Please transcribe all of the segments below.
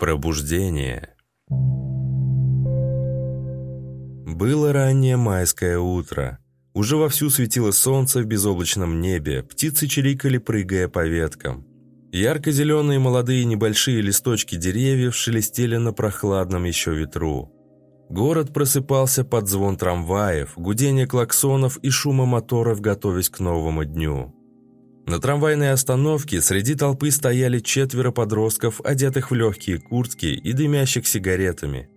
Пробуждение. Было раннее майское утро. Уже вовсю светило солнце в безоблачном небе, птицы чирикали, прыгая по веткам. Ярко-зеленые молодые небольшие листочки деревьев шелестели на прохладном еще ветру. Город просыпался под звон трамваев, гудение клаксонов и шума моторов, готовясь к новому дню. На трамвайной остановке среди толпы стояли четверо подростков, одетых в легкие куртки и дымящих сигаретами.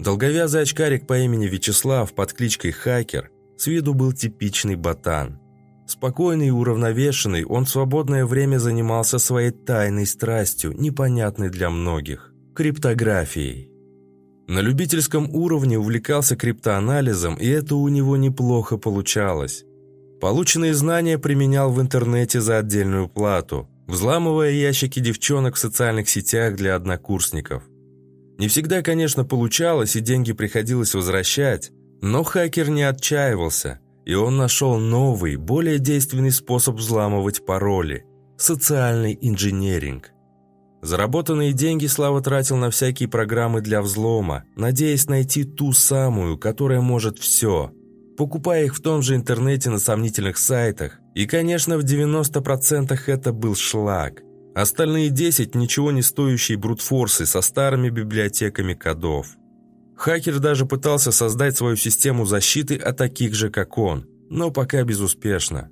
Долговязый очкарик по имени Вячеслав под кличкой Хакер с виду был типичный ботан. Спокойный и уравновешенный, он в свободное время занимался своей тайной страстью, непонятной для многих – криптографией. На любительском уровне увлекался криптоанализом, и это у него неплохо получалось. Полученные знания применял в интернете за отдельную плату, взламывая ящики девчонок в социальных сетях для однокурсников. Не всегда, конечно, получалось, и деньги приходилось возвращать, но хакер не отчаивался, и он нашел новый, более действенный способ взламывать пароли – социальный инженеринг. Заработанные деньги Слава тратил на всякие программы для взлома, надеясь найти ту самую, которая может все – покупая их в том же интернете на сомнительных сайтах. И, конечно, в 90% это был шлак. Остальные 10 – ничего не стоящие брутфорсы со старыми библиотеками кодов. Хакер даже пытался создать свою систему защиты от таких же, как он, но пока безуспешно.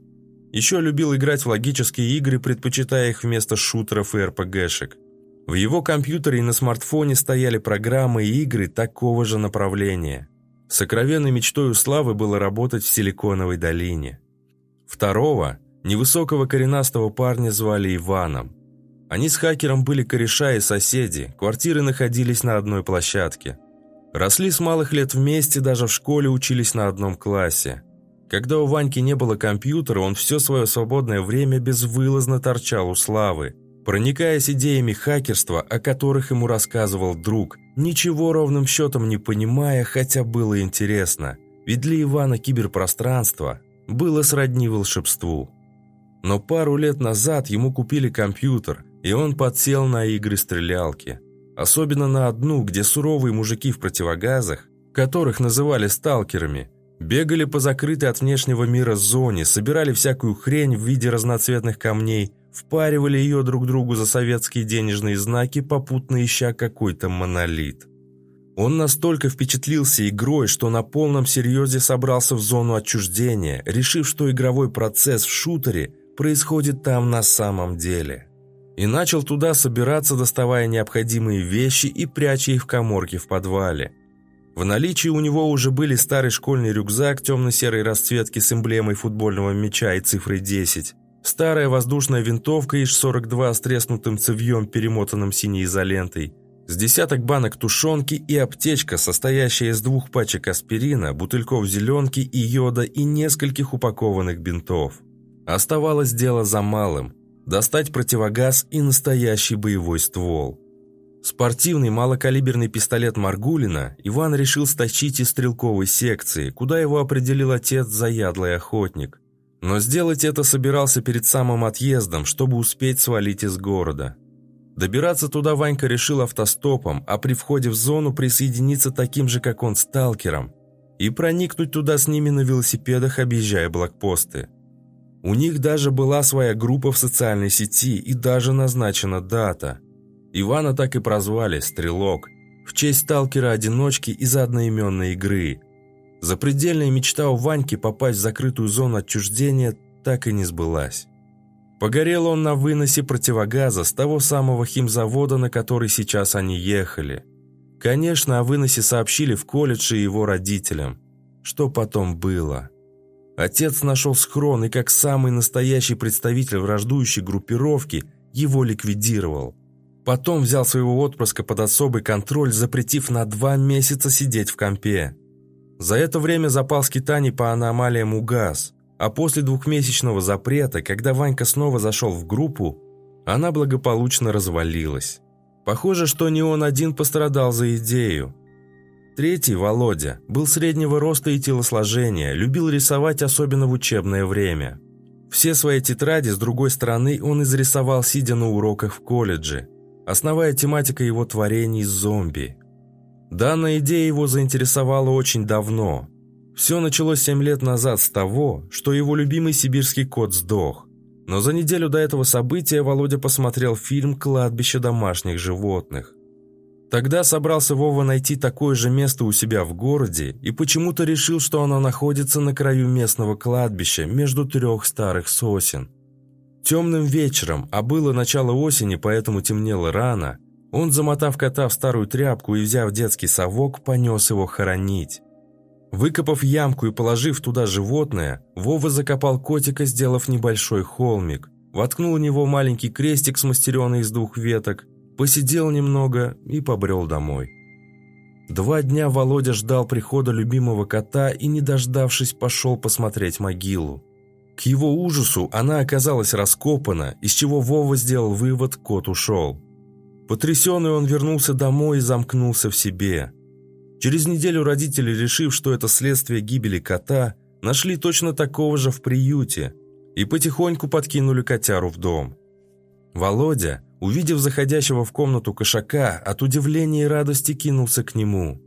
Еще любил играть в логические игры, предпочитая их вместо шутеров и РПГшек. В его компьютере и на смартфоне стояли программы и игры такого же направления – Сокровенной мечтой у Славы было работать в Силиконовой долине. Второго, невысокого коренастого парня звали Иваном. Они с хакером были кореша и соседи, квартиры находились на одной площадке. Росли с малых лет вместе, даже в школе учились на одном классе. Когда у Ваньки не было компьютера, он все свое свободное время безвылазно торчал у Славы – проникаясь идеями хакерства, о которых ему рассказывал друг, ничего ровным счетом не понимая, хотя было интересно. Ведь для Ивана киберпространство было сродни волшебству. Но пару лет назад ему купили компьютер, и он подсел на игры-стрелялки. Особенно на одну, где суровые мужики в противогазах, которых называли сталкерами, бегали по закрытой от внешнего мира зоне, собирали всякую хрень в виде разноцветных камней впаривали ее друг другу за советские денежные знаки, попутно ища какой-то монолит. Он настолько впечатлился игрой, что на полном серьезе собрался в зону отчуждения, решив, что игровой процесс в шутере происходит там на самом деле. И начал туда собираться, доставая необходимые вещи и пряча их в коморке в подвале. В наличии у него уже были старый школьный рюкзак темно-серой расцветки с эмблемой футбольного мяча и цифрой 10, Старая воздушная винтовка ИШ-42 с треснутым цевьем, перемотанным синей изолентой, с десяток банок тушенки и аптечка, состоящая из двух пачек аспирина, бутыльков зеленки и йода и нескольких упакованных бинтов. Оставалось дело за малым – достать противогаз и настоящий боевой ствол. Спортивный малокалиберный пистолет Маргулина Иван решил стащить из стрелковой секции, куда его определил отец заядлый охотник – но сделать это собирался перед самым отъездом, чтобы успеть свалить из города. Добираться туда Ванька решил автостопом, а при входе в зону присоединиться таким же, как он, сталкером, и проникнуть туда с ними на велосипедах, объезжая блокпосты. У них даже была своя группа в социальной сети и даже назначена дата. Ивана так и прозвали «Стрелок», в честь сталкера-одиночки из одноименной игры – Запредельная мечта у Ваньки попасть в закрытую зону отчуждения так и не сбылась. Погорел он на выносе противогаза с того самого химзавода, на который сейчас они ехали. Конечно, о выносе сообщили в колледже его родителям. Что потом было? Отец нашел схрон и, как самый настоящий представитель враждующей группировки, его ликвидировал. Потом взял своего отпрыска под особый контроль, запретив на два месяца сидеть в компе. За это время запал скитаний по аномалиям угас, а после двухмесячного запрета, когда Ванька снова зашел в группу, она благополучно развалилась. Похоже, что не он один пострадал за идею. Третий, Володя, был среднего роста и телосложения, любил рисовать особенно в учебное время. Все свои тетради, с другой стороны, он изрисовал, сидя на уроках в колледже. Основная тематика его творений – зомби. Данная идея его заинтересовала очень давно. Все началось 7 лет назад с того, что его любимый сибирский кот сдох. Но за неделю до этого события Володя посмотрел фильм «Кладбище домашних животных». Тогда собрался Вова найти такое же место у себя в городе и почему-то решил, что оно находится на краю местного кладбища между трех старых сосен. Темным вечером, а было начало осени, поэтому темнело рано, он, замотав кота в старую тряпку и взяв детский совок, понес его хоронить. Выкопав ямку и положив туда животное, Вова закопал котика, сделав небольшой холмик. Воткнул в него маленький крестик, смастеренный из двух веток, посидел немного и побрел домой. Два дня Володя ждал прихода любимого кота и, не дождавшись, пошел посмотреть могилу. К его ужасу она оказалась раскопана, из чего Вова сделал вывод – кот ушел. Потрясенный он вернулся домой и замкнулся в себе. Через неделю родители, решив, что это следствие гибели кота, нашли точно такого же в приюте и потихоньку подкинули котяру в дом. Володя, увидев заходящего в комнату кошака, от удивления и радости кинулся к нему.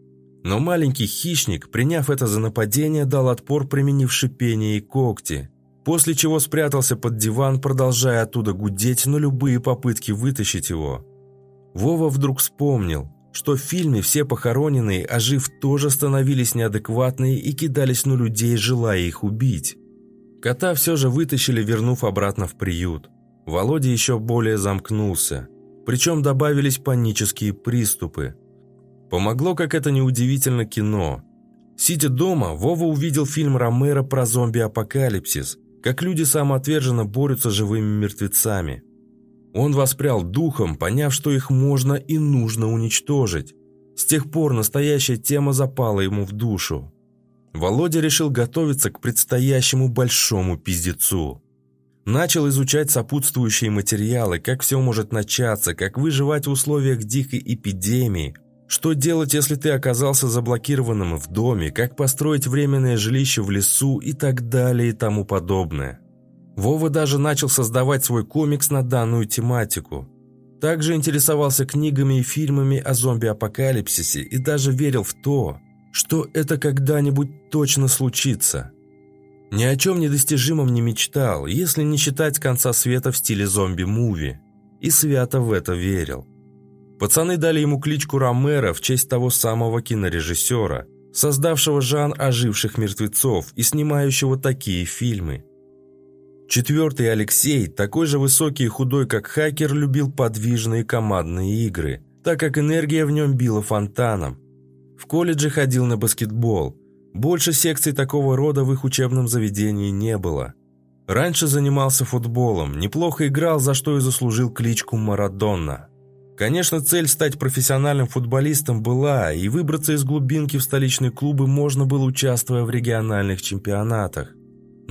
Но маленький хищник, приняв это за нападение, дал отпор, применив шипение и когти, после чего спрятался под диван, продолжая оттуда гудеть на любые попытки вытащить его. Вова вдруг вспомнил, что в фильме все похороненные, ожив, тоже становились неадекватные и кидались на людей, желая их убить. Кота все же вытащили, вернув обратно в приют. Володя еще более замкнулся. Причем добавились панические приступы. Помогло, как это неудивительно, кино. Сидя дома, Вова увидел фильм Ромеро про зомби-апокалипсис, как люди самоотверженно борются с живыми мертвецами. Он воспрял духом, поняв, что их можно и нужно уничтожить. С тех пор настоящая тема запала ему в душу. Володя решил готовиться к предстоящему большому пиздецу. Начал изучать сопутствующие материалы, как все может начаться, как выживать в условиях дикой эпидемии, что делать, если ты оказался заблокированным в доме, как построить временное жилище в лесу и так далее и тому подобное. Вова даже начал создавать свой комикс на данную тематику. Также интересовался книгами и фильмами о зомби-апокалипсисе и даже верил в то, что это когда-нибудь точно случится. Ни о чем недостижимом не мечтал, если не считать конца света в стиле зомби-муви. И свято в это верил. Пацаны дали ему кличку Ромеро в честь того самого кинорежиссера, создавшего жанр оживших мертвецов и снимающего такие фильмы – Четвертый Алексей, такой же высокий и худой, как хакер, любил подвижные командные игры, так как энергия в нем била фонтаном. В колледже ходил на баскетбол. Больше секций такого рода в их учебном заведении не было. Раньше занимался футболом, неплохо играл, за что и заслужил кличку Марадонна. Конечно, цель стать профессиональным футболистом была, и выбраться из глубинки в столичные клубы можно было, участвуя в региональных чемпионатах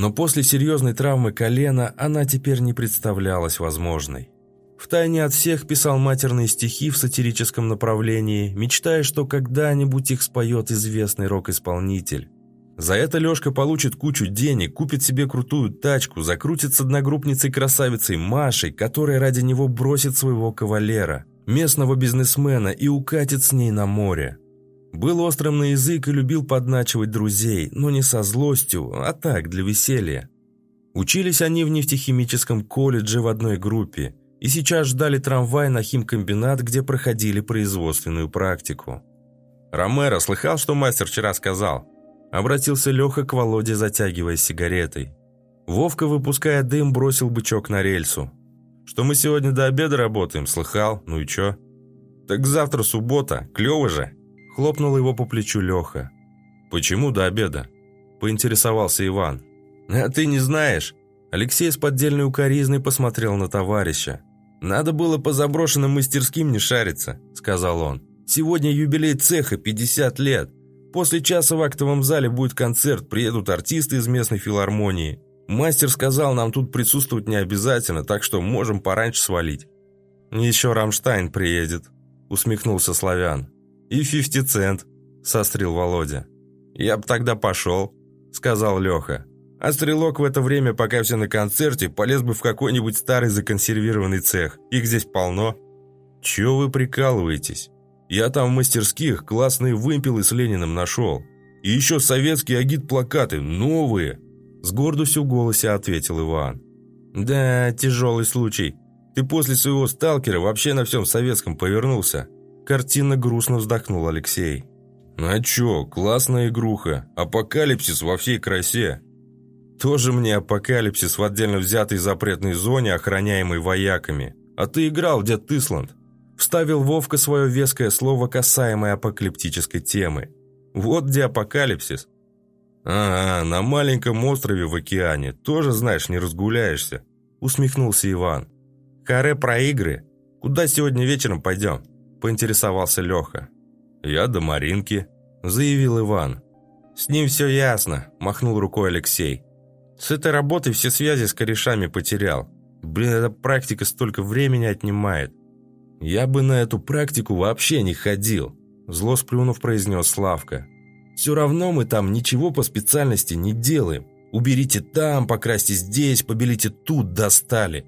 но после серьезной травмы колена она теперь не представлялась возможной. Втайне от всех писал матерные стихи в сатирическом направлении, мечтая, что когда-нибудь их споет известный рок-исполнитель. За это Лешка получит кучу денег, купит себе крутую тачку, закрутит с одногруппницей-красавицей Машей, которая ради него бросит своего кавалера, местного бизнесмена, и укатит с ней на море. Был острым на язык и любил подначивать друзей, но не со злостью, а так, для веселья. Учились они в нефтехимическом колледже в одной группе и сейчас ждали трамвай на химкомбинат, где проходили производственную практику. «Ромеро, слыхал, что мастер вчера сказал?» Обратился Леха к Володе, затягиваясь сигаретой. Вовка, выпуская дым, бросил бычок на рельсу. «Что мы сегодня до обеда работаем, слыхал? Ну и чё?» «Так завтра суббота, клёво же!» Хлопнул его по плечу Леха. «Почему до обеда?» Поинтересовался Иван. «А ты не знаешь?» Алексей с поддельной укоризной посмотрел на товарища. «Надо было по заброшенным мастерским не шариться», — сказал он. «Сегодня юбилей цеха, 50 лет. После часа в актовом зале будет концерт, приедут артисты из местной филармонии. Мастер сказал, нам тут присутствовать не обязательно, так что можем пораньше свалить». «Еще Рамштайн приедет», — усмехнулся Славян. «И фифти цент», – сострил Володя. «Я б тогда пошел», – сказал Леха. «А стрелок в это время, пока все на концерте, полез бы в какой-нибудь старый законсервированный цех. Их здесь полно». «Чё вы прикалываетесь? Я там в мастерских классные вымпелы с Лениным нашел. И еще советские агит-плакаты, новые!» С гордостью в голосе ответил Иван. «Да, тяжелый случай. Ты после своего сталкера вообще на всем советском повернулся». Картина грустно вздохнул Алексей. «А чё, классная игруха. Апокалипсис во всей красе». «Тоже мне апокалипсис в отдельно взятой запретной зоне, охраняемой вояками. А ты играл, дед Исланд?» Вставил Вовка свое веское слово, касаемое апокалиптической темы. «Вот где апокалипсис». «А, на маленьком острове в океане. Тоже, знаешь, не разгуляешься», усмехнулся Иван. «Харе про игры. Куда сегодня вечером пойдем?» поинтересовался Леха. «Я до Маринки», – заявил Иван. «С ним все ясно», – махнул рукой Алексей. «С этой работой все связи с корешами потерял. Блин, эта практика столько времени отнимает». «Я бы на эту практику вообще не ходил», – зло сплюнув произнес Славка. «Все равно мы там ничего по специальности не делаем. Уберите там, покрасьте здесь, побелите тут, достали.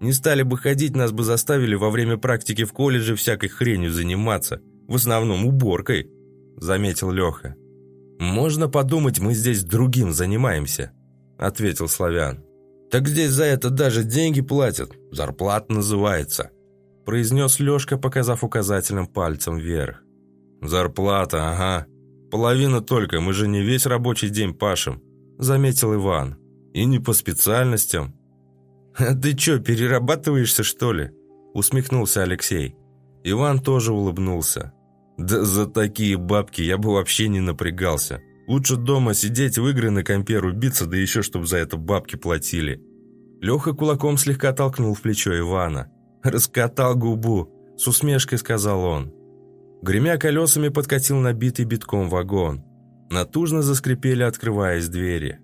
Не стали бы ходить, нас бы заставили во время практики в колледже всякой хренью заниматься. В основном уборкой», – заметил Леха. «Можно подумать, мы здесь другим занимаемся», – ответил Славян. «Так здесь за это даже деньги платят. Зарплата называется», – произнес Лешка, показав указательным пальцем вверх. «Зарплата, ага. Половина только, мы же не весь рабочий день пашем», – заметил Иван. «И не по специальностям». «А ты чё, перерабатываешься, что ли?» – усмехнулся Алексей. Иван тоже улыбнулся. «Да за такие бабки я бы вообще не напрягался. Лучше дома сидеть в игры на компе рубиться, да еще чтобы за это бабки платили». Леха кулаком слегка толкнул в плечо Ивана. «Раскатал губу», – с усмешкой сказал он. Гремя колесами подкатил набитый битком вагон. Натужно заскрипели, открываясь двери.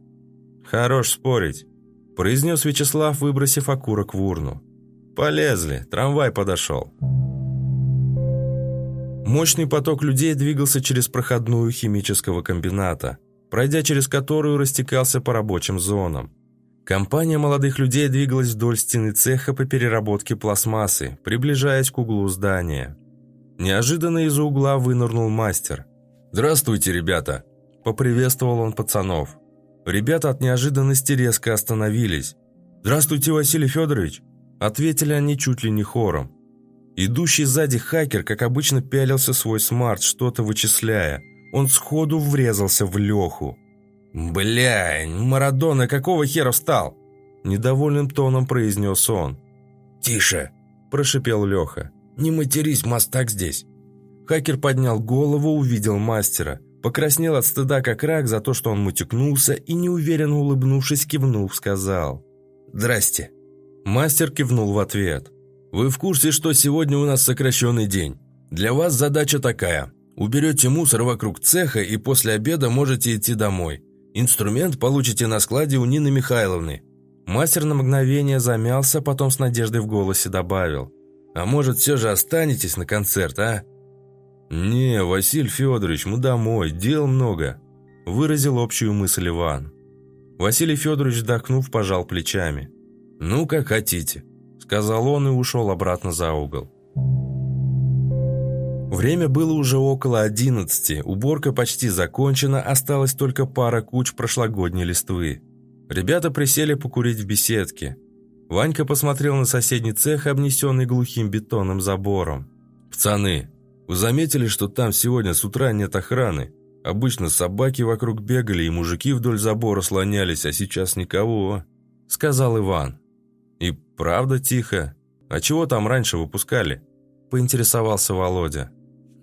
«Хорош спорить», – произнес Вячеслав, выбросив окурок в урну. «Полезли, трамвай подошел». Мощный поток людей двигался через проходную химического комбината, пройдя через которую растекался по рабочим зонам. Компания молодых людей двигалась вдоль стены цеха по переработке пластмассы, приближаясь к углу здания. Неожиданно из-за угла вынырнул мастер. «Здравствуйте, ребята!» – поприветствовал он пацанов. Ребята от неожиданности резко остановились. «Здравствуйте, Василий Федорович!» – ответили они чуть ли не хором. Идущий сзади хакер, как обычно, пялился свой смарт, что-то вычисляя. Он сходу врезался в Леху. «Бля, Марадона какого хера встал?» Недовольным тоном произнес он. «Тише!» – прошипел Леха. «Не матерись, мастак здесь!» Хакер поднял голову, увидел мастера. Покраснел от стыда, как рак, за то, что он мутюкнулся, и, неуверенно улыбнувшись, кивнув, сказал «Здрасте». Мастер кивнул в ответ. Вы в курсе, что сегодня у нас сокращенный день? Для вас задача такая. Уберете мусор вокруг цеха и после обеда можете идти домой. Инструмент получите на складе у Нины Михайловны». Мастер на мгновение замялся, потом с надеждой в голосе добавил. «А может, все же останетесь на концерт, а?» «Не, Василий Федорович, мы домой, дел много», – выразил общую мысль Иван. Василий Федорович, вздохнув, пожал плечами. «Ну, как хотите сказал он и ушел обратно за угол. Время было уже около одиннадцати, уборка почти закончена, осталась только пара куч прошлогодней листвы. Ребята присели покурить в беседке. Ванька посмотрел на соседний цех, обнесенный глухим бетонным забором. «Пацаны, вы заметили, что там сегодня с утра нет охраны? Обычно собаки вокруг бегали и мужики вдоль забора слонялись, а сейчас никого», — сказал Иван. «И правда тихо? А чего там раньше выпускали?» – поинтересовался Володя.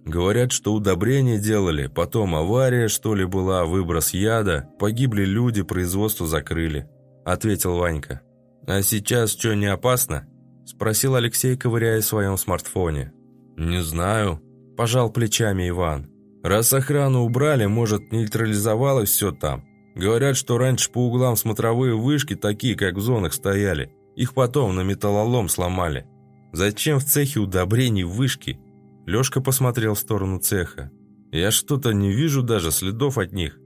«Говорят, что удобрения делали, потом авария, что ли, была, выброс яда, погибли люди, производство закрыли», – ответил Ванька. «А сейчас что, не опасно?» – спросил Алексей, ковыряя в своем смартфоне. «Не знаю», – пожал плечами Иван. «Раз охрану убрали, может, нейтрализовалось все там. Говорят, что раньше по углам смотровые вышки такие, как в зонах, стояли. Их потом на металлолом сломали. Зачем в цехе удобрений вышки? Лёшка посмотрел в сторону цеха. Я что-то не вижу даже следов от них.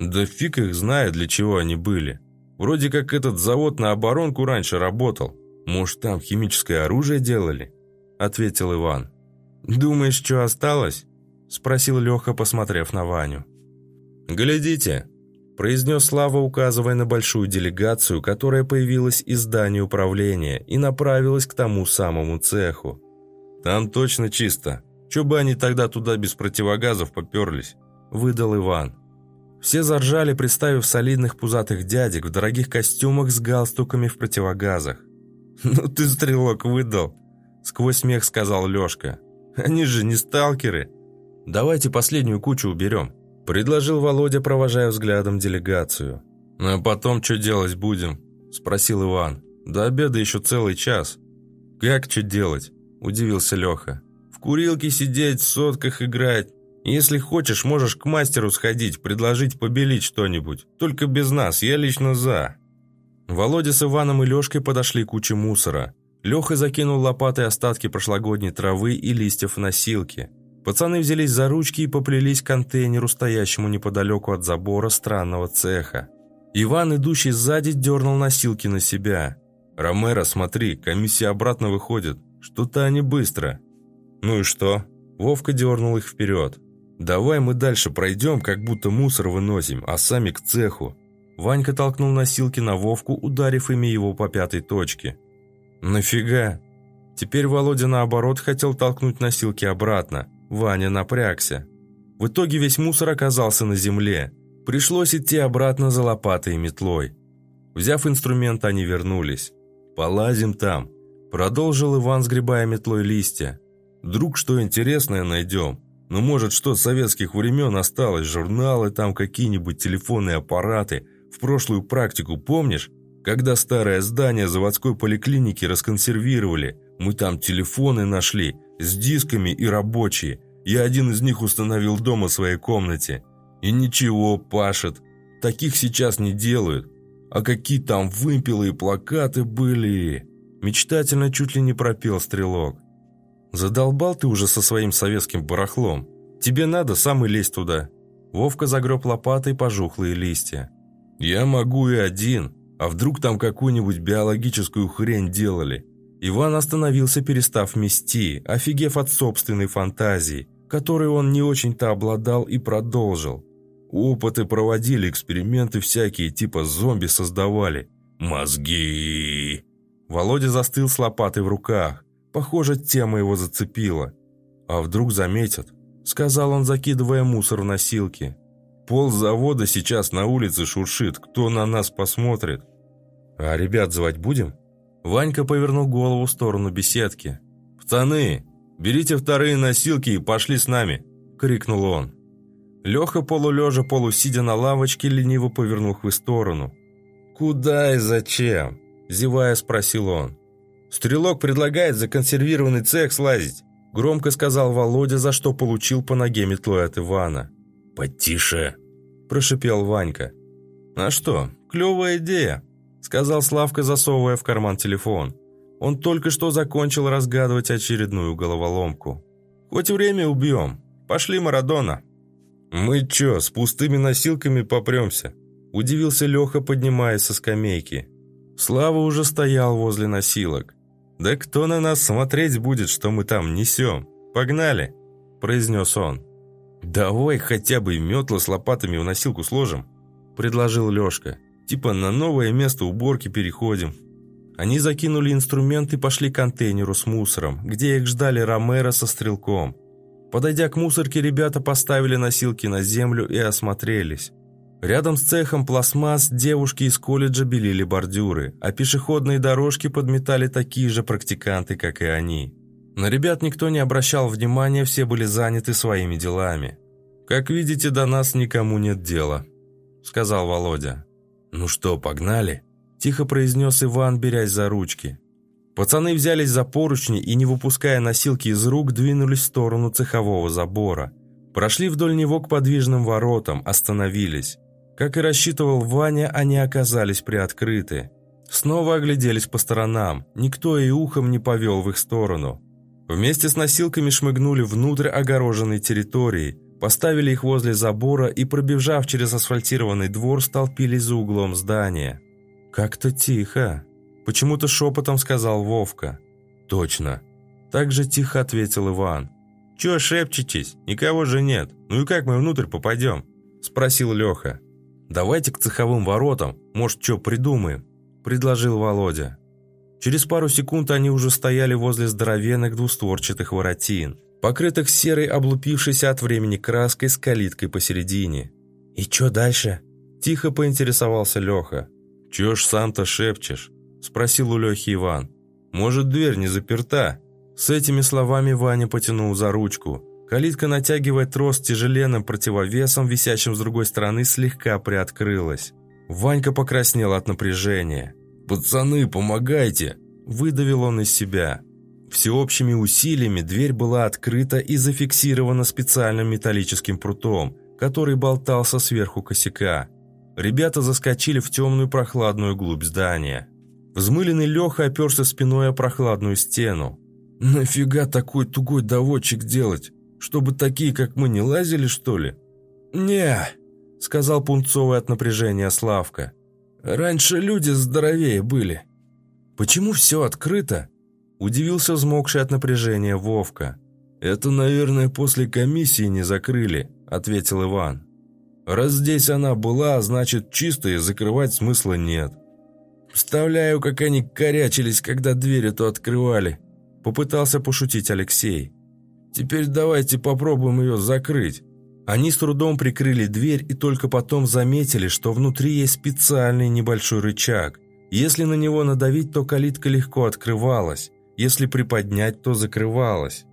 Да фиг их знает, для чего они были. Вроде как этот завод на оборонку раньше работал. Может, там химическое оружие делали? – ответил Иван. «Думаешь, что осталось?» – спросил Леха, посмотрев на Ваню. «Глядите», – произнес Слава, указывая на большую делегацию, которая появилась из здания управления и направилась к тому самому цеху. «Там точно чисто. Че бы они тогда туда без противогазов поперлись?» – выдал Иван. Все заржали, представив солидных пузатых дядек в дорогих костюмах с галстуками в противогазах. «Ну ты, стрелок, выдал!» – сквозь смех сказал Лешка. «Они же не сталкеры!» «Давайте последнюю кучу уберем», – предложил Володя, провожая взглядом делегацию. «Ну а потом что делать будем?» – спросил Иван. «До обеда еще целый час». «Как что делать?» – удивился Леха. «В курилке сидеть, в сотках играть, если хочешь, можешь к мастеру сходить, предложить побелить что-нибудь. Только без нас, я лично за». Володя с Иваном и Лешкой подошли к куче мусора. Леха закинул лопатой остатки прошлогодней травы и листьев в носилки. Пацаны взялись за ручки и поплелись к контейнеру, стоящему неподалеку от забора странного цеха. Иван, идущий сзади, дернул носилки на себя. «Ромеро, смотри, комиссия обратно выходит. Что-то они быстро». «Ну и что?» Вовка дернул их вперед. «Давай мы дальше пройдем, как будто мусор выносим, а сами к цеху». Ванька толкнул носилки на Вовку, ударив ими его по пятой точке. «Нафига?» Теперь Володя, наоборот, хотел толкнуть носилки обратно. Ваня напрягся. В итоге весь мусор оказался на земле. Пришлось идти обратно за лопатой и метлой. Взяв инструмент, они вернулись. «Полазим там», – продолжил Иван, сгребая метлой листья. «Вдруг что интересное найдем. Ну, может, что с советских времен осталось, журналы там, какие-нибудь телефонные аппараты. В прошлую практику помнишь? Когда старое здание заводской поликлиники расконсервировали, мы там телефоны нашли, с дисками и рабочие. Я один из них установил дома в своей комнате. И ничего, пашет. Таких сейчас не делают. А какие там вымпелы и плакаты были. Мечтательно чуть ли не пропел стрелок. «Задолбал ты уже со своим советским барахлом. Тебе надо, сам и лезь туда». Вовка загреб лопатой пожухлые листья. «Я могу и один. А вдруг там какую-нибудь биологическую хрень делали?» Иван остановился, перестав мести, офигев от собственной фантазии, которой он не очень-то обладал и продолжил. Опыты проводили, эксперименты всякие, типа зомби создавали. Мозги! Володя застыл с лопатой в руках. Похоже, тема его зацепила. «А вдруг заметят?» – сказал он, закидывая мусор в носилки. «Пол завода сейчас на улице шуршит. Кто на нас посмотрит?» «А ребят звать будем?» Ванька повернул голову в сторону беседки. «Пацаны, берите вторые носилки и пошли с нами!» – крикнул он. Леха, полулежа, полусидя на лавочке, лениво повернул их в сторону. «Куда и зачем?» – зевая спросил он. «Стрелок предлагает законсервированный цех слазить», – громко сказал Володя, за что получил по ноге метлой от Ивана. «Потише», – прошипел Ванька. «А что, клевая идея», – сказал Славка, засовывая в карман телефон. Он только что закончил разгадывать очередную головоломку. «Хоть время убьем. Пошли, Марадона». «Мы чё, с пустыми носилками попремся?» – удивился Леха, поднимаясь со скамейки. Слава уже стоял возле носилок. «Да кто на нас смотреть будет, что мы там несем? Погнали!» – произнес он. «Давай хотя бы метлы с лопатами в носилку сложим», – предложил Лешка. «Типа на новое место уборки переходим». Они закинули инструмент и пошли к контейнеру с мусором, где их ждали Ромеро со стрелком. Подойдя к мусорке, ребята поставили носилки на землю и осмотрелись. Рядом с цехом пластмасс девушки из колледжа белили бордюры, а пешеходные дорожки подметали такие же практиканты, как и они. На ребят никто не обращал внимания, все были заняты своими делами. «Как видите, до нас никому нет дела», — сказал Володя. «Ну что, погнали?» – тихо произнес Иван, берясь за ручки. Пацаны взялись за поручни и, не выпуская носилки из рук, двинулись в сторону цехового забора. Прошли вдоль него к подвижным воротам, остановились. Как и рассчитывал Ваня, они оказались приоткрыты. Снова огляделись по сторонам, никто и ухом не повел в их сторону. Вместе с носилками шмыгнули внутрь огороженной территории, поставили их возле забора и, пробежав через асфальтированный двор, столпились за углом здания. «Как-то тихо», – почему-то шепотом сказал Вовка. «Точно. Так же тихо ответил Иван. «Чего шепчетесь? Никого же нет. Ну и как мы внутрь попадем?» Спросил Леха. «Давайте к цеховым воротам, может, что придумаем», предложил Володя. Через пару секунд они уже стояли возле здоровенных двустворчатых воротин, покрытых серой облупившейся от времени краской с калиткой посередине. «И что дальше?» – тихо поинтересовался Леха. «Чё ж сам-то шепчешь?» – спросил у Лехи Иван. «Может, дверь не заперта?» С этими словами Ваня потянул за ручку. Калитка, натягивая трос тяжеленным противовесом, висящим с другой стороны, слегка приоткрылась. Ванька покраснел от напряжения. «Пацаны, помогайте!» – выдавил он из себя. Всеобщими усилиями дверь была открыта и зафиксирована специальным металлическим прутом, который болтался сверху косяка. Ребята заскочили в темную прохладную глубь здания. Взмыленный Леха оперся спиной о прохладную стену. «Нафига такой тугой доводчик делать? Чтобы такие, как мы, не лазили, что ли?» «Не», — сказал пунцовый от напряжения Славка. «Раньше люди здоровее были». «Почему все открыто?» — удивился взмокший от напряжения Вовка. «Это, наверное, после комиссии не закрыли», — ответил Иван. «Раз здесь она была, значит, чисто закрывать смысла нет». «Представляю, как они корячились, когда дверь эту открывали», Попытался пошутить Алексей. «Теперь давайте попробуем ее закрыть». Они с трудом прикрыли дверь и только потом заметили, что внутри есть специальный небольшой рычаг. Если на него надавить, то калитка легко открывалась. Если приподнять, то закрывалась.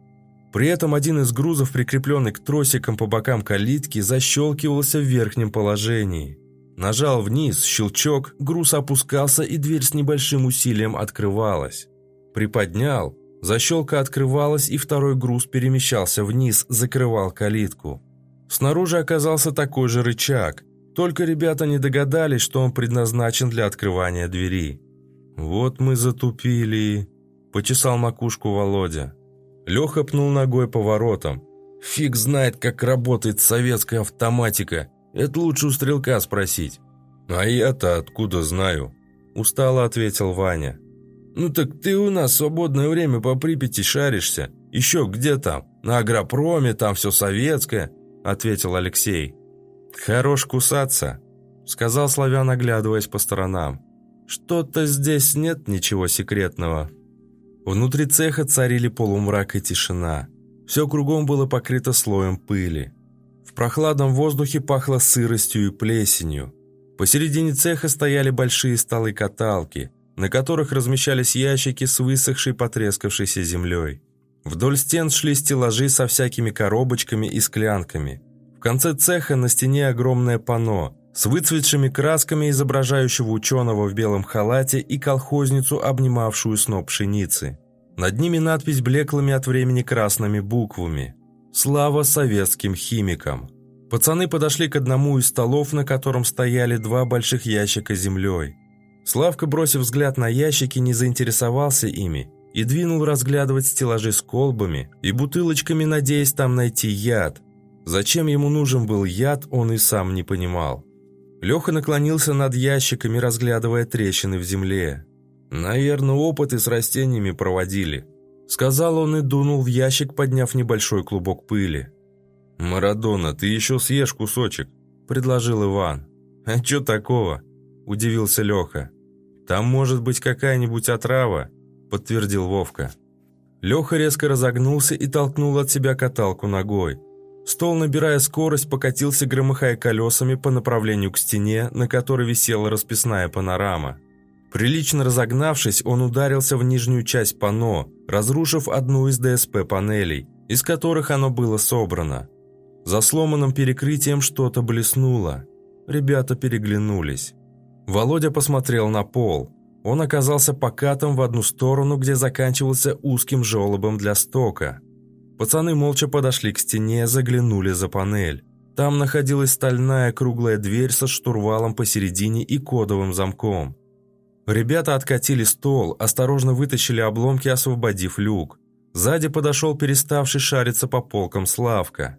При этом один из грузов, прикрепленный к тросикам по бокам калитки, защелкивался в верхнем положении. Нажал вниз, щелчок, груз опускался и дверь с небольшим усилием открывалась. Приподнял, Защелка открывалась, и второй груз перемещался вниз, закрывал калитку. Снаружи оказался такой же рычаг, только ребята не догадались, что он предназначен для открывания двери. «Вот мы затупили», – почесал макушку Володя. Леха пнул ногой по воротам. «Фиг знает, как работает советская автоматика. Это лучше у стрелка спросить». «А я-то откуда знаю?» – устало ответил Ваня. «Ну так ты у нас свободное время по Припяти шаришься. Еще где там? На агропроме, там все советское», — ответил Алексей. «Хорош кусаться», — сказал славян, оглядываясь по сторонам. «Что-то здесь нет ничего секретного». Внутри цеха царили полумрак и тишина. Все кругом было покрыто слоем пыли. В прохладном воздухе пахло сыростью и плесенью. Посередине цеха стояли большие столы-каталки, на которых размещались ящики с высохшей потрескавшейся землей. Вдоль стен шли стеллажи со всякими коробочками и склянками. В конце цеха на стене огромное панно с выцветшими красками, изображающего ученого в белом халате и колхозницу, обнимавшую сноп пшеницы. Над ними надпись блеклыми от времени красными буквами «Слава советским химикам». Пацаны подошли к одному из столов, на котором стояли два больших ящика землей. Славка, бросив взгляд на ящики, не заинтересовался ими и двинул разглядывать стеллажи с колбами и бутылочками, надеясь там найти яд. Зачем ему нужен был яд, он и сам не понимал. Леха наклонился над ящиками, разглядывая трещины в земле. «Наверное, опыты с растениями проводили», — сказал он и дунул в ящик, подняв небольшой клубок пыли. «Марадона, ты еще съешь кусочек», — предложил Иван. «А что такого?» – удивился Леха. «Там может быть какая-нибудь отрава», – подтвердил Вовка. Леха резко разогнулся и толкнул от себя каталку ногой. Стол, набирая скорость, покатился, громыхая колесами по направлению к стене, на которой висела расписная панорама. Прилично разогнавшись, он ударился в нижнюю часть панно, разрушив одну из ДСП-панелей, из которых оно было собрано. За сломанным перекрытием что-то блеснуло. Ребята переглянулись. Володя посмотрел на пол. Он оказался покатым в одну сторону, где заканчивался узким желобом для стока. Пацаны молча подошли к стене, заглянули за панель. Там находилась стальная круглая дверь со штурвалом посередине и кодовым замком. Ребята откатили стол, осторожно вытащили обломки, освободив люк. Сзади подошел переставший шариться по полкам Славка.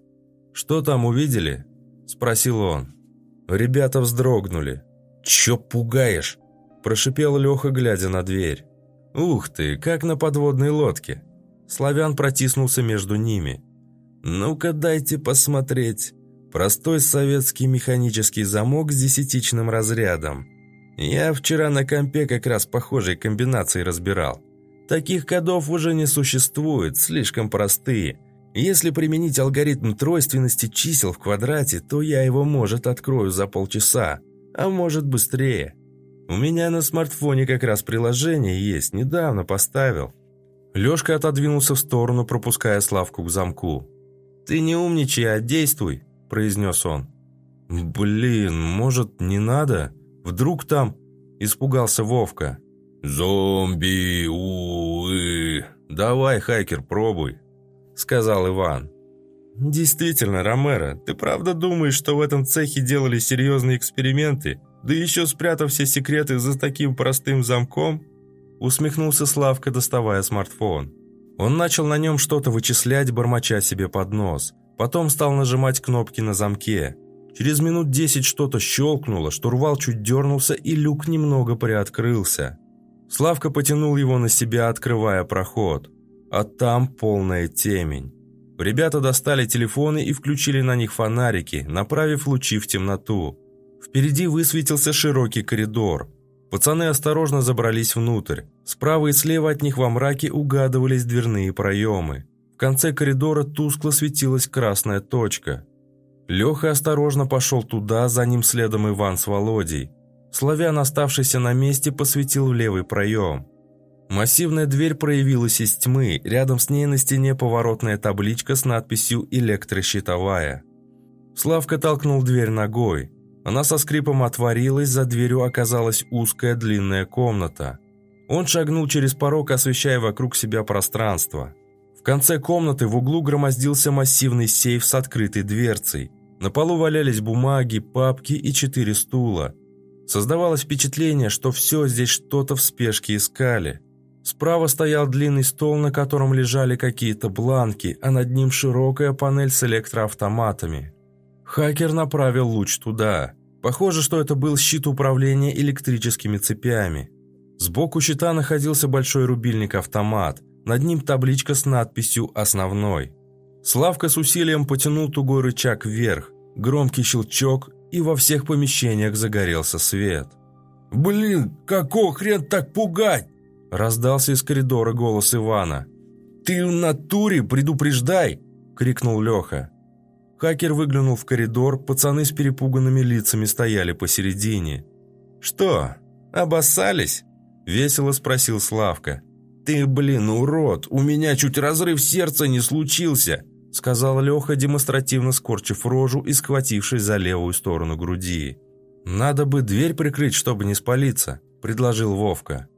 «Что там увидели?» – спросил он. Ребята вздрогнули. «Чё пугаешь?» – прошипел Леха, глядя на дверь. «Ух ты, как на подводной лодке!» Славян протиснулся между ними. «Ну-ка дайте посмотреть. Простой советский механический замок с десятичным разрядом. Я вчера на компе как раз похожие комбинации разбирал. Таких кодов уже не существует, слишком простые. Если применить алгоритм тройственности чисел в квадрате, то я его, может, открою за полчаса, а может быстрее. У меня на смартфоне как раз приложение есть, недавно поставил. Лёшка отодвинулся в сторону, пропуская Славку к замку. «Ты не умничай, а действуй», – произнес он. «Блин, может, не надо? Вдруг там...» – испугался Вовка. «Зомби, уы...» «Давай, хайкер, пробуй», — сказал Иван. «Действительно, Ромеро, ты правда думаешь, что в этом цехе делали серьезные эксперименты, да еще спрятав все секреты за таким простым замком?» Усмехнулся Славка, доставая смартфон. Он начал на нем что-то вычислять, бормоча себе под нос. Потом стал нажимать кнопки на замке. Через минут десять что-то щелкнуло, штурвал чуть дернулся, и люк немного приоткрылся. Славка потянул его на себя, открывая проход. А там полная темень. Ребята достали телефоны и включили на них фонарики, направив лучи в темноту. Впереди высветился широкий коридор. Пацаны осторожно забрались внутрь. Справа и слева от них во мраке угадывались дверные проемы. В конце коридора тускло светилась красная точка. Леха осторожно пошел туда, за ним следом Иван с Володей. Славян, оставшийся на месте, посветил в левый проем. Массивная дверь проявилась из тьмы, рядом с ней на стене поворотная табличка с надписью «Электрощитовая». Славка толкнул дверь ногой. Она со скрипом отворилась, за дверью оказалась узкая длинная комната. Он шагнул через порог, освещая вокруг себя пространство. В конце комнаты в углу громоздился массивный сейф с открытой дверцей. На полу валялись бумаги, папки и четыре стула – Создавалось впечатление, что все здесь что-то в спешке искали. Справа стоял длинный стол, на котором лежали какие-то бланки, а над ним широкая панель с электроавтоматами. Хакер направил луч туда. Похоже, что это был щит управления электрическими цепями. Сбоку щита находился большой рубильник-автомат. Над ним табличка с надписью «Основной». Славка с усилием потянул тугой рычаг вверх. Громкий щелчок, и во всех помещениях загорелся свет. «Блин, какого хрен так пугать?» Раздался из коридора голос Ивана. «Ты в натуре предупреждай!» – крикнул Леха. Хакер выглянул в коридор, пацаны с перепуганными лицами стояли посередине. «Что, обоссались?» – весело спросил Славка. «Ты, блин, урод, у меня чуть разрыв сердца не случился!» сказал Леха, демонстративно скорчив рожу и схватившись за левую сторону груди. «Надо бы дверь прикрыть, чтобы не спалиться», – предложил Вовка.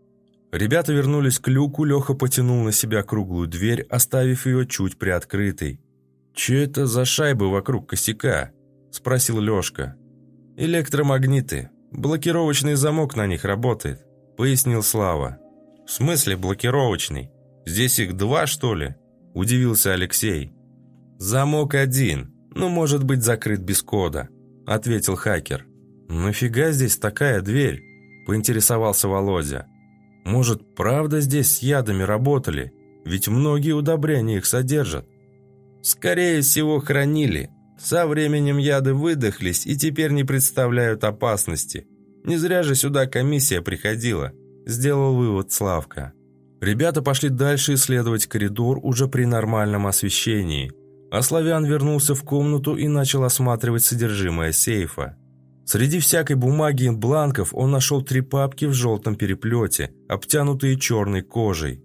Ребята вернулись к люку, Леха потянул на себя круглую дверь, оставив ее чуть приоткрытой. «Че это за шайбы вокруг косяка?» – спросил Лешка. «Электромагниты. Блокировочный замок на них работает», – пояснил Слава. «В смысле блокировочный? Здесь их два, что ли?» – удивился Алексей. «Замок один, но может быть закрыт без кода», – ответил хакер. «Нафига здесь такая дверь?» – поинтересовался Володя. «Может, правда здесь с ядами работали? Ведь многие удобрения их содержат». «Скорее всего, хранили. Со временем яды выдохлись и теперь не представляют опасности. Не зря же сюда комиссия приходила», – сделал вывод Славка. Ребята пошли дальше исследовать коридор уже при нормальном освещении – а Славян вернулся в комнату и начал осматривать содержимое сейфа. Среди всякой бумаги и бланков он нашел три папки в желтом переплете, обтянутые черной кожей.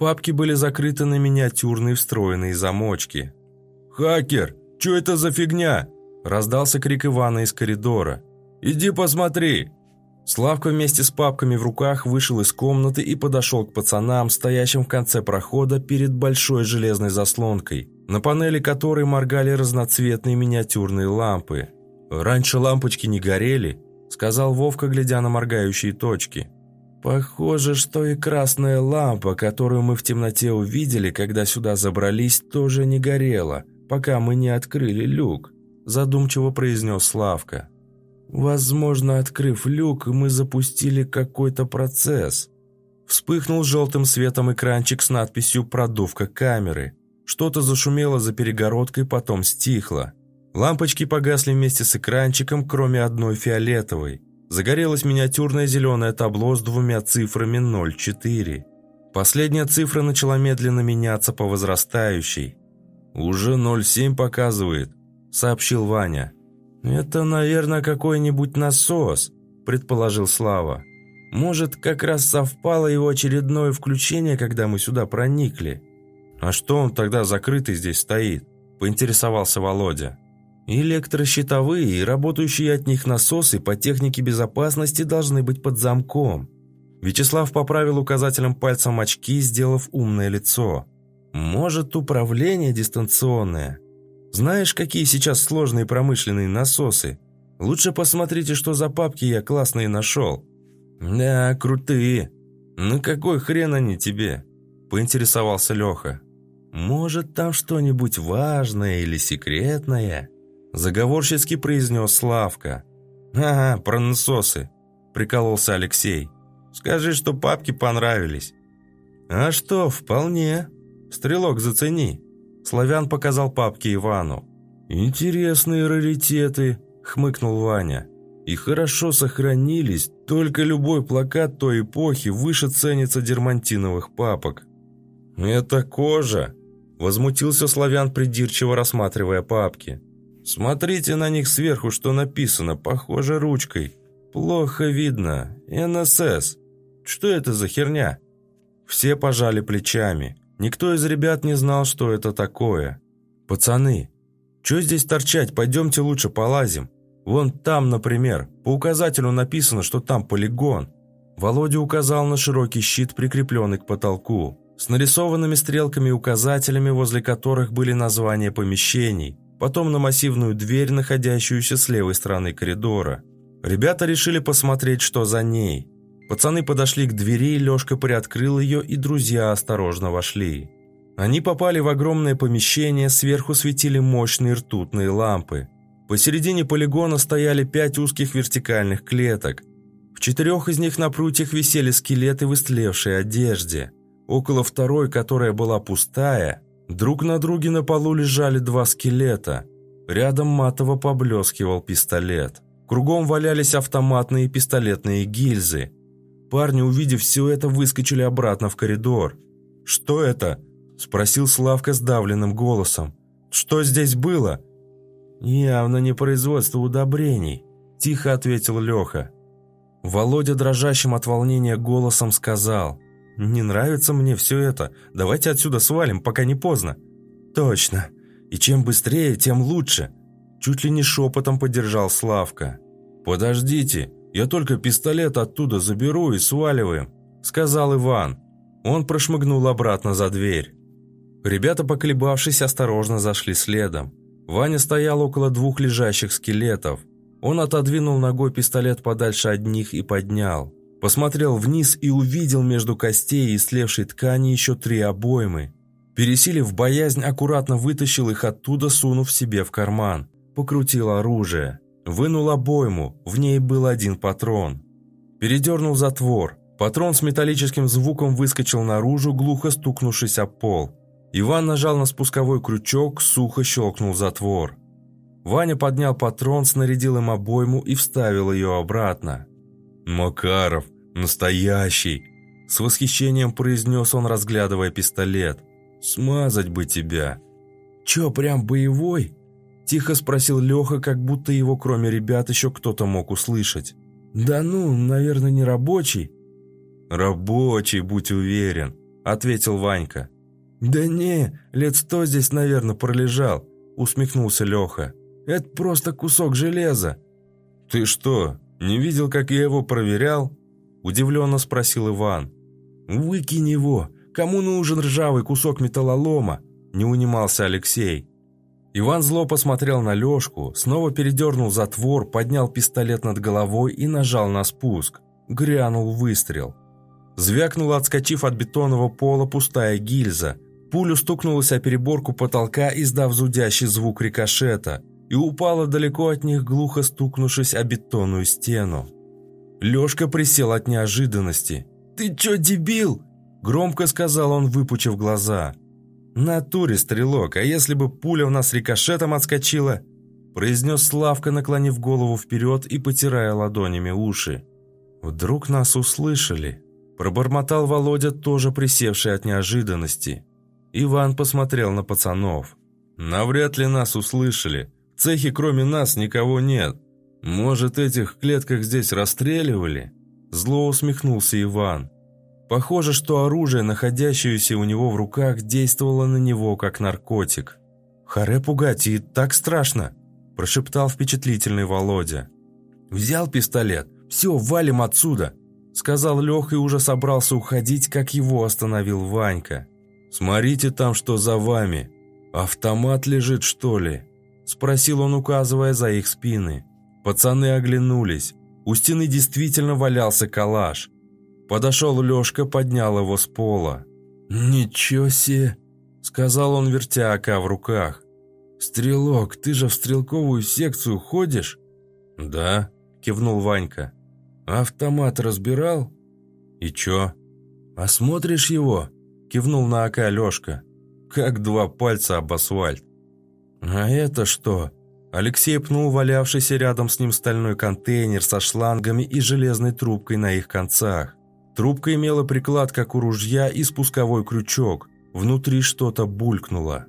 Папки были закрыты на миниатюрные встроенные замочки. «Хакер, что это за фигня?» – раздался крик Ивана из коридора. «Иди посмотри!» Славка вместе с папками в руках вышел из комнаты и подошел к пацанам, стоящим в конце прохода перед большой железной заслонкой – на панели которой моргали разноцветные миниатюрные лампы. «Раньше лампочки не горели», — сказал Вовка, глядя на моргающие точки. «Похоже, что и красная лампа, которую мы в темноте увидели, когда сюда забрались, тоже не горела, пока мы не открыли люк», — задумчиво произнес Славка. «Возможно, открыв люк, мы запустили какой-то процесс». Вспыхнул желтым светом экранчик с надписью «Продувка камеры». Что-то зашумело за перегородкой, потом стихло. Лампочки погасли вместе с экранчиком, кроме одной фиолетовой. Загорелось миниатюрное зеленое табло с двумя цифрами 0,4. Последняя цифра начала медленно меняться по возрастающей. «Уже 0,7 показывает», — сообщил Ваня. «Это, наверное, какой-нибудь насос», — предположил Слава. «Может, как раз совпало его очередное включение, когда мы сюда проникли?» «А что он тогда закрытый здесь стоит?» — поинтересовался Володя. «Электрощитовые и работающие от них насосы по технике безопасности должны быть под замком», Вячеслав поправил указательным пальцем очки, сделав умное лицо. «Может, управление дистанционное? Знаешь, какие сейчас сложные промышленные насосы? Лучше посмотрите, что за папки я классные нашел». «Да, крутые. Ну какой хрен они тебе?» – поинтересовался Леха. «Может, там что-нибудь важное или секретное?» – заговорчески произнес Славка. «Ага, про насосы», – прикололся Алексей. Скажи, что папки понравились». «А что, вполне. Стрелок, зацени». Славян показал папки Ивану. «Интересные раритеты», — хмыкнул Ваня. «И хорошо сохранились, только любой плакат той эпохи выше ценится дермантиновых папок». «Это кожа», — возмутился Славян, придирчиво рассматривая папки. «Смотрите на них сверху, что написано, похоже, ручкой. Плохо видно. НСС. Что это за херня?» Все пожали плечами. Никто из ребят не знал, что это такое. «Пацаны, что здесь торчать? Пойдемте лучше полазим. Вон там, например, по указателю написано, что там полигон». Володя указал на широкий щит, прикрепленный к потолку, с нарисованными стрелками и указателями, возле которых были названия помещений, потом на массивную дверь, находящуюся с левой стороны коридора. Ребята решили посмотреть, что за ней. Пацаны подошли к двери, Лешка приоткрыл ее, и друзья осторожно вошли. Они попали в огромное помещение, сверху светили мощные ртутные лампы. Посередине полигона стояли пять узких вертикальных клеток. В четырех из них на прутьях висели скелеты в истлевшей одежде. Около второй, которая была пустая, друг на друге на полу лежали два скелета. Рядом матово поблескивал пистолет. Кругом валялись автоматные и пистолетные гильзы. Парни, увидев все это, выскочили обратно в коридор. «Что это?» – спросил Славка сдавленным голосом. «Что здесь было?» «Явно не производство удобрений», – тихо ответил Леха. Володя дрожащим от волнения голосом сказал. «Не нравится мне все это. Давайте отсюда свалим, пока не поздно». «Точно. И чем быстрее, тем лучше». Чуть ли не шепотом поддержал Славка. «Подождите», «Я только пистолет оттуда заберу и сваливаем», — сказал Иван. Он прошмыгнул обратно за дверь. Ребята, поколебавшись, осторожно зашли следом. Ваня стоял около двух лежащих скелетов. Он отодвинул ногой пистолет подальше от них и поднял. Посмотрел вниз и увидел между костей и слевшей ткани еще три обоймы. Пересилив боязнь, аккуратно вытащил их оттуда, сунув себе в карман. Покрутил оружие. Вынул обойму, в ней был один патрон. Передернул затвор. Патрон с металлическим звуком выскочил наружу, глухо стукнувшись об пол. Иван нажал на спусковой крючок, сухо щелкнул затвор. Ваня поднял патрон, снарядил им обойму и вставил ее обратно. «Макаров, настоящий!» С восхищением произнес он, разглядывая пистолет. «Смазать бы тебя!» «Че, прям боевой?» Тихо спросил Леха, как будто его кроме ребят еще кто-то мог услышать. «Да ну, наверное, не рабочий». «Рабочий, будь уверен», — ответил Ванька. «Да не, лет сто здесь, наверное, пролежал», — усмехнулся Леха. «Это просто кусок железа». «Ты что, не видел, как я его проверял?» — удивленно спросил Иван. «Выкинь его! Кому нужен ржавый кусок металлолома?» — не унимался Алексей. Иван зло посмотрел на Лешку, снова передернул затвор, поднял пистолет над головой и нажал на спуск. Грянул выстрел. Звякнула, отскочив от бетонного пола, пустая гильза. Пуля стукнулась о переборку потолка, издав зудящий звук рикошета, и упала далеко от них, глухо стукнувшись о бетонную стену. Лешка присел от неожиданности. ты чё, дебил?» Громко сказал он, выпучив глаза. «Натуре, стрелок, а если бы пуля у нас рикошетом отскочила?» произнес Славка, наклонив голову вперед и потирая ладонями уши. «Вдруг нас услышали?» Пробормотал Володя, тоже присевший от неожиданности. Иван посмотрел на пацанов. «Навряд ли нас услышали. В цехе кроме нас никого нет. Может, этих в клетках здесь расстреливали?» Зло усмехнулся Иван. Похоже, что оружие, находящееся у него в руках, действовало на него как наркотик. «Харе пугать, и так страшно!» – прошептал впечатлительный Володя. «Взял пистолет. Все, валим отсюда!» Сказал Леха и уже собрался уходить, как его остановил Ванька. «Смотрите там, что за вами. Автомат лежит, что ли?» Спросил он, указывая за их спины. Пацаны оглянулись. У стены действительно валялся калаш. Подошел Лешка, поднял его с пола. «Ничего себе!» — сказал он, вертя ока в руках. «Стрелок, ты же в стрелковую секцию ходишь?» «Да», — кивнул Ванька. «Автомат разбирал?» «И чё?» «Осмотришь его?» Кивнул на АК Лёшка. «Как два пальца об асфальт». «А это что?» Алексей пнул валявшийся рядом с ним стальной контейнер со шлангами и железной трубкой на их концах. Трубка имела приклад, как у ружья, и спусковой крючок. Внутри что-то булькнуло.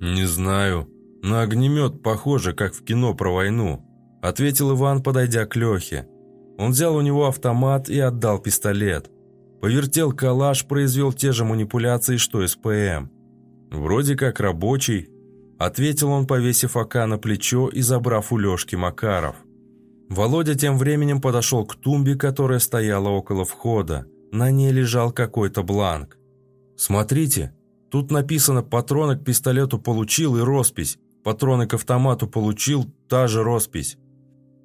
«Не знаю. На огнемет похоже, как в кино про войну», ответил Иван, подойдя к Лехе. Он взял у него автомат и отдал пистолет. Повертел калаш, произвел те же манипуляции, что и с ПМ. «Вроде как рабочий», – ответил он, повесив АК на плечо и забрав у Лешки Макаров. Володя тем временем подошел к тумбе, которая стояла около входа. На ней лежал какой-то бланк. «Смотрите, тут написано «патроны к пистолету получил» и роспись. «Патроны к автомату получил» – та же роспись.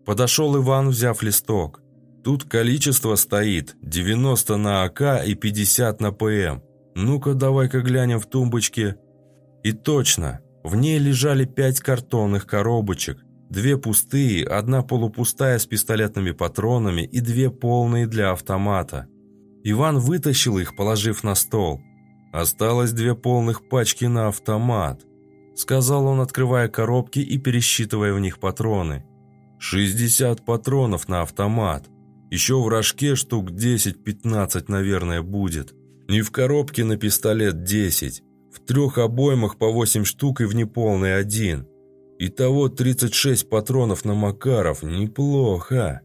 Подошел Иван, взяв листок. Тут количество стоит, 90 на АК и 50 на ПМ. Ну-ка, давай-ка глянем в тумбочке. И точно, в ней лежали пять картонных коробочек. Две пустые, одна полупустая с пистолетными патронами и две полные для автомата. Иван вытащил их, положив на стол. Осталось две полных пачки на автомат. Сказал он, открывая коробки и пересчитывая в них патроны. 60 патронов на автомат. Еще в рожке штук 10-15, наверное, будет. Не в коробке на пистолет 10. В трех обоймах по 8 штук и в неполный один. Итого 36 патронов на Макаров. Неплохо.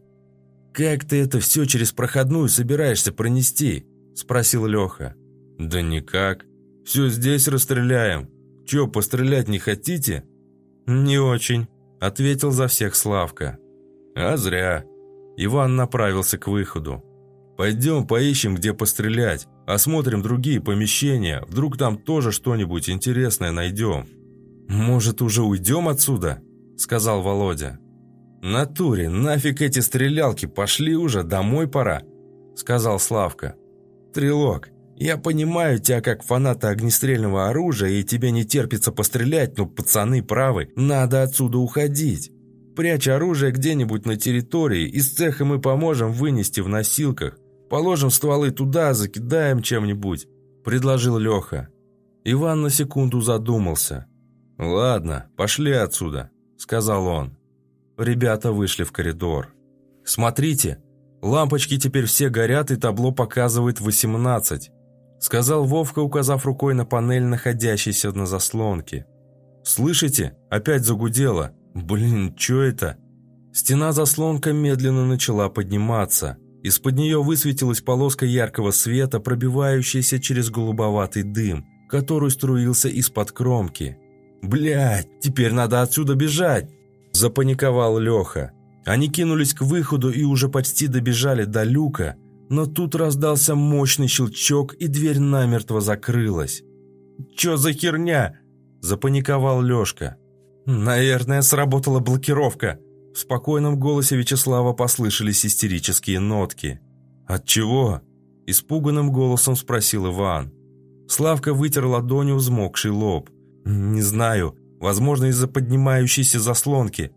«Как ты это все через проходную собираешься пронести?» – спросил Леха. «Да никак. Все здесь расстреляем. Че, пострелять не хотите?» «Не очень», – ответил за всех Славка. «А зря. Иван направился к выходу. «Пойдем поищем, где пострелять. Осмотрим другие помещения. Вдруг там тоже что-нибудь интересное найдем». «Может, уже уйдем отсюда?» – сказал Володя. «Натуре, нафиг эти стрелялки, пошли уже, домой пора», – сказал Славка. «Стрелок, я понимаю тебя как фаната огнестрельного оружия, и тебе не терпится пострелять, но пацаны правы, надо отсюда уходить. Прячь оружие где-нибудь на территории, из цеха мы поможем вынести в носилках. Положим стволы туда, закидаем чем-нибудь», – предложил Леха. Иван на секунду задумался. «Ладно, пошли отсюда», – сказал он. Ребята вышли в коридор. «Смотрите, лампочки теперь все горят, и табло показывает 18», – сказал Вовка, указав рукой на панель, находящейся на заслонке. «Слышите? Опять загудело. Блин, что это? Стена-заслонка медленно начала подниматься. Из-под нее высветилась полоска яркого света, пробивающаяся через голубоватый дым, который струился из-под кромки. «Блядь, теперь надо отсюда бежать!» – запаниковал Леха. Они кинулись к выходу и уже почти добежали до люка, но тут раздался мощный щелчок, и дверь намертво закрылась. «Чё за херня?» – запаниковал Лешка. «Наверное, сработала блокировка». В спокойном голосе Вячеслава послышались истерические нотки. «От чего?» – испуганным голосом спросил Иван. Славка вытер ладонью взмокший лоб. «Не знаю. Возможно, из-за поднимающейся заслонки».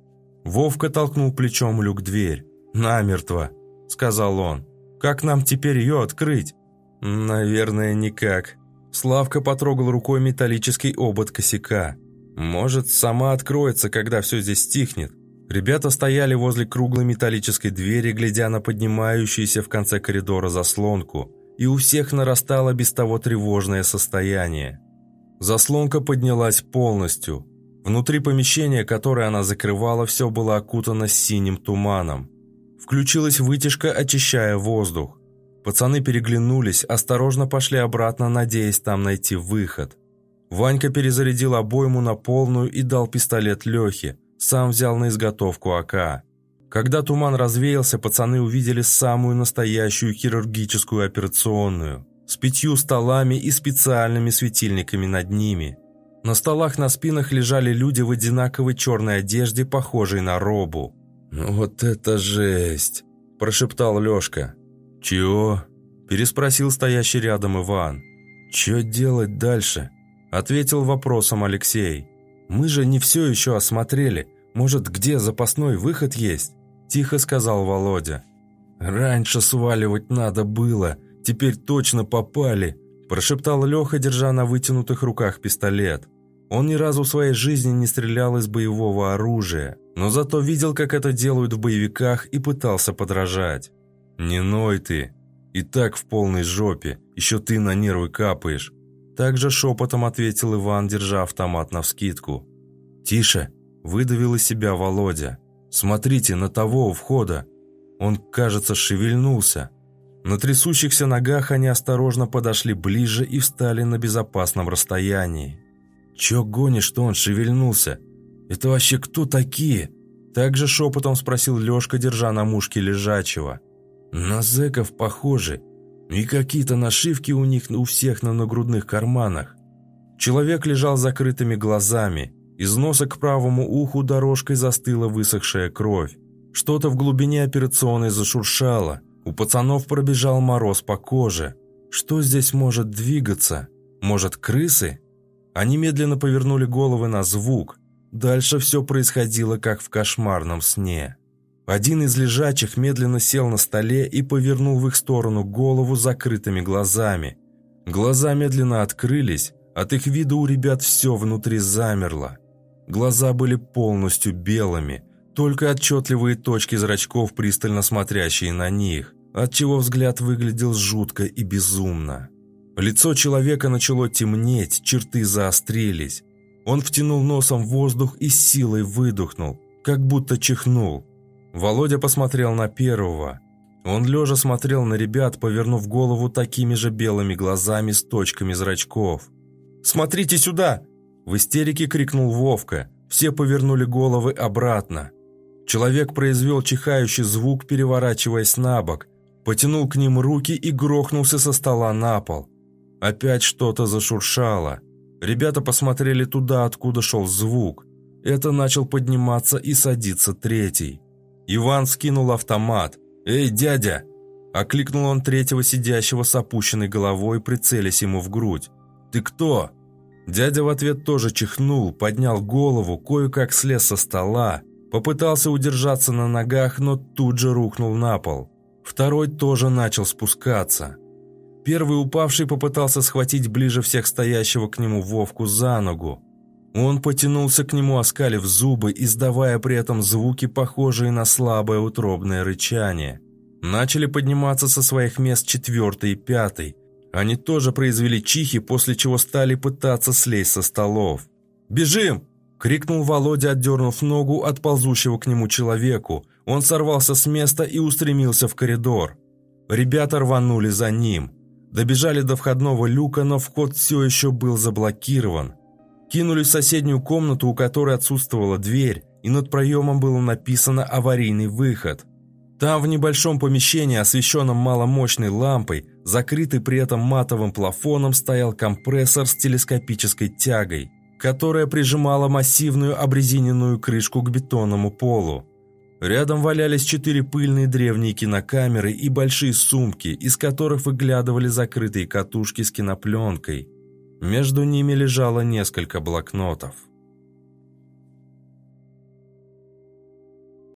Вовка толкнул плечом люк дверь. «Намертво», – сказал он. «Как нам теперь ее открыть?» «Наверное, никак». Славка потрогал рукой металлический обод косяка. «Может, сама откроется, когда все здесь стихнет». Ребята стояли возле круглой металлической двери, глядя на поднимающуюся в конце коридора заслонку, и у всех нарастало без того тревожное состояние. Заслонка поднялась полностью. Внутри помещения, которое она закрывала, все было окутано синим туманом. Включилась вытяжка, очищая воздух. Пацаны переглянулись, осторожно пошли обратно, надеясь там найти выход. Ванька перезарядил обойму на полную и дал пистолет Лехе, сам взял на изготовку АК. Когда туман развеялся, пацаны увидели самую настоящую хирургическую операционную с пятью столами и специальными светильниками над ними. На столах на спинах лежали люди в одинаковой черной одежде, похожей на робу. «Ну вот это жесть!» – прошептал Лешка. «Чего?» – переспросил стоящий рядом Иван. «Че делать дальше?» – ответил вопросом Алексей. «Мы же не все еще осмотрели. Может, где запасной выход есть?» – тихо сказал Володя. «Раньше сваливать надо было, теперь точно попали», – прошептал Леха, держа на вытянутых руках пистолет. Он ни разу в своей жизни не стрелял из боевого оружия, но зато видел, как это делают в боевиках и пытался подражать. «Не ной ты, и так в полной жопе, еще ты на нервы капаешь», также шепотом ответил Иван, держа автомат навскидку. «Тише!» – выдавил из себя Володя. «Смотрите, на того у входа! Он, кажется, шевельнулся!» На трясущихся ногах они осторожно подошли ближе и встали на безопасном расстоянии. «Чё гонишь, что он шевельнулся? Это вообще кто такие?» Также шепотом спросил Лёшка, держа на мушке лежачего. «На зэков похожи. И какие-то нашивки у них у всех на нагрудных карманах. Человек лежал закрытыми глазами. Из носа к правому уху дорожкой застыла высохшая кровь. Что-то в глубине операционной зашуршало. У пацанов пробежал мороз по коже. Что здесь может двигаться? Может, крысы? Они медленно повернули головы на звук. Дальше все происходило, как в кошмарном сне. Один из лежачих медленно сел на столе и повернул в их сторону голову закрытыми глазами. Глаза медленно открылись, от их вида у ребят все внутри замерло. Глаза были полностью белыми, только отчетливые точки зрачков, пристально смотрящие на них, отчего взгляд выглядел жутко и безумно. Лицо человека начало темнеть, черты заострились. Он втянул носом воздух и силой выдохнул, как будто чихнул. Володя посмотрел на первого. Он лежа смотрел на ребят, повернув голову такими же белыми глазами с точками зрачков. «Смотрите сюда!» В истерике крикнул Вовка. Все повернули головы обратно. Человек произвел чихающий звук, переворачиваясь на бок, потянул к ним руки и грохнулся со стола на пол. Опять что-то зашуршало. Ребята посмотрели туда, откуда шел звук. Это начал подниматься и садиться третий. Иван скинул автомат. «Эй, дядя!» Окликнул он третьего сидящего с опущенной головой, прицелясь ему в грудь. «Ты кто?» Дядя в ответ тоже чихнул, поднял голову, кое-как слез со стола. Попытался удержаться на ногах, но тут же рухнул на пол. Второй тоже начал спускаться. Первый упавший попытался схватить ближе всех стоящего к нему Вовку за ногу. Он потянулся к нему, оскалив зубы, издавая при этом звуки, похожие на слабое утробное рычание. Начали подниматься со своих мест четвертый и пятый. Они тоже произвели чихи, после чего стали пытаться слезть со столов. «Бежим!» – крикнул Володя, отдернув ногу от ползущего к нему человеку. Он сорвался с места и устремился в коридор. Ребята рванули за ним. Добежали до входного люка, но вход все еще был заблокирован. Кинулись в соседнюю комнату, у которой отсутствовала дверь, и над проемом было написано «Аварийный выход». Там в небольшом помещении, освещенном маломощной лампой, закрытый при этом матовым плафоном, стоял компрессор с телескопической тягой, которая прижимала массивную обрезиненную крышку к бетонному полу. Рядом валялись четыре пыльные древние кинокамеры и большие сумки, из которых выглядывали закрытые катушки с кинопленкой – между ними лежало несколько блокнотов.